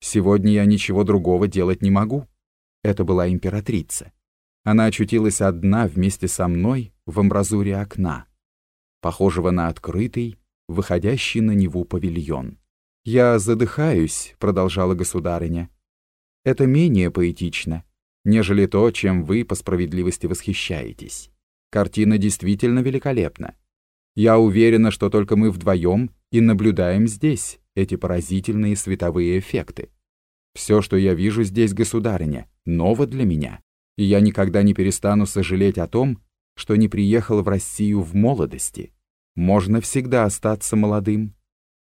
Сегодня я ничего другого делать не могу. Это была императрица. Она очутилась одна вместе со мной в амбразуре окна, похожего на открытый, выходящий на Неву павильон. «Я задыхаюсь», — продолжала государыня. «Это менее поэтично, нежели то, чем вы по справедливости восхищаетесь. Картина действительно великолепна. Я уверена, что только мы вдвоем и наблюдаем здесь эти поразительные световые эффекты. Все, что я вижу здесь, государыня, ново для меня, и я никогда не перестану сожалеть о том, что не приехал в Россию в молодости. Можно всегда остаться молодым,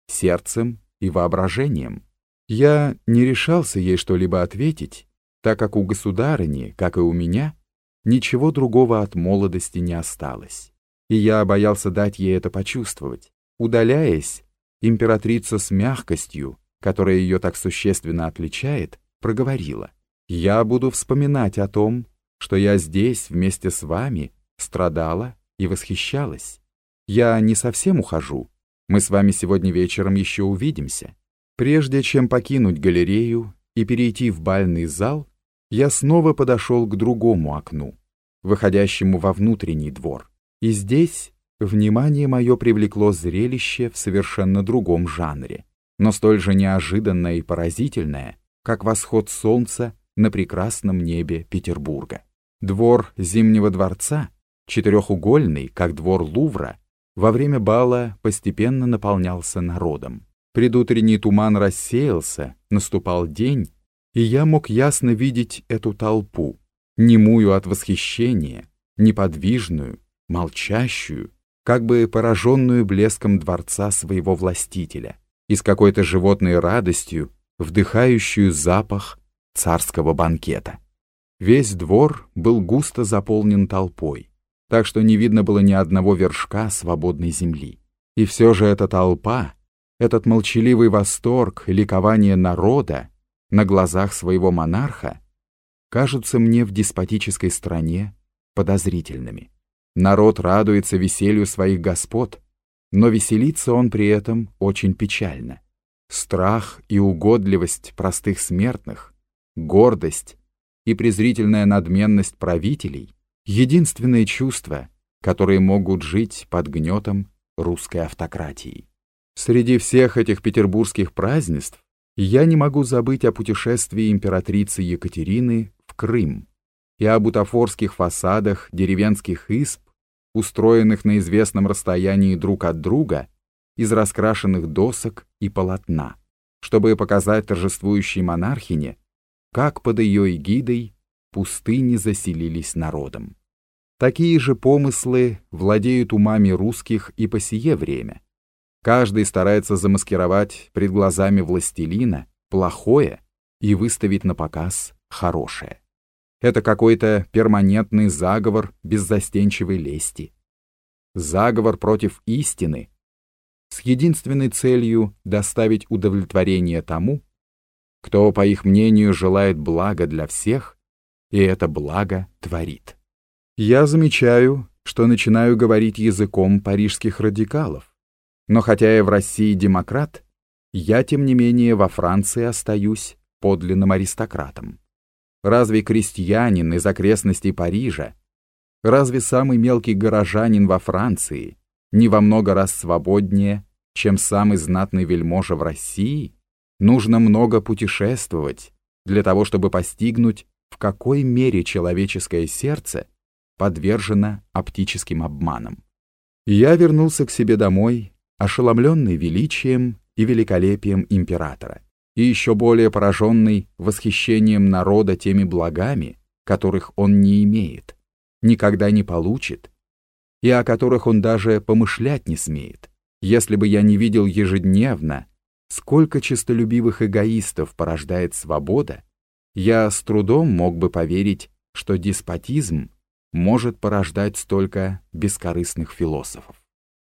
сердцем и воображением. Я не решался ей что-либо ответить, так как у государыни, как и у меня, ничего другого от молодости не осталось. И я боялся дать ей это почувствовать. Удаляясь, императрица с мягкостью, которая ее так существенно отличает, проговорила. «Я буду вспоминать о том, что я здесь вместе с вами страдала и восхищалась. Я не совсем ухожу. Мы с вами сегодня вечером еще увидимся. Прежде чем покинуть галерею и перейти в бальный зал, я снова подошел к другому окну, выходящему во внутренний двор. И здесь внимание мое привлекло зрелище в совершенно другом жанре, но столь же неожиданное и поразительное, как восход солнца на прекрасном небе Петербурга. Двор Зимнего дворца, четырехугольный, как двор Лувра, во время бала постепенно наполнялся народом. Предутренний туман рассеялся, наступал день, и я мог ясно видеть эту толпу, немую от восхищения, неподвижную, молчащую, как бы пораженную блеском дворца своего властителя, и с какой-то животной радостью вдыхающую запах царского банкета. Весь двор был густо заполнен толпой так что не видно было ни одного вершка свободной земли. И все же эта толпа, этот молчаливый восторг ликование народа на глазах своего монарха кажутся мне в деспотической стране подозрительными. Народ радуется веселью своих господ, но веселится он при этом очень печально. Страх и угодливость простых смертных, гордость и презрительная надменность правителей единственные чувства, которые могут жить под гнетом русской автократии. Среди всех этих петербургских празднеств я не могу забыть о путешествии императрицы Екатерины в Крым и о бутафорских фасадах деревенских исп, устроенных на известном расстоянии друг от друга из раскрашенных досок и полотна, чтобы показать торжествующей монархине, как под ее эгидой пустыни заселились народом. Такие же помыслы владеют умами русских и по сие время. Каждый старается замаскировать пред глазами властелина плохое и выставить на показ хорошее. Это какой-то перманентный заговор беззастенчивой лести. Заговор против истины с единственной целью доставить удовлетворение тому, кто, по их мнению, желает блага для всех, и это благо творит. Я замечаю, что начинаю говорить языком парижских радикалов. Но хотя я в России демократ, я, тем не менее, во Франции остаюсь подлинным аристократом. Разве крестьянин из окрестностей Парижа, разве самый мелкий горожанин во Франции не во много раз свободнее, чем самый знатный вельможа в России? Нужно много путешествовать для того, чтобы постигнуть, в какой мере человеческое сердце подвержена оптическим обманам. Я вернулся к себе домой, ошеломленный величием и великолепием императора, и еще более пораженный восхищением народа теми благами, которых он не имеет, никогда не получит, и о которых он даже помышлять не смеет. Если бы я не видел ежедневно, сколько честолюбивых эгоистов порождает свобода, я с трудом мог бы поверить, что деспотизм может порождать столько бескорыстных философов.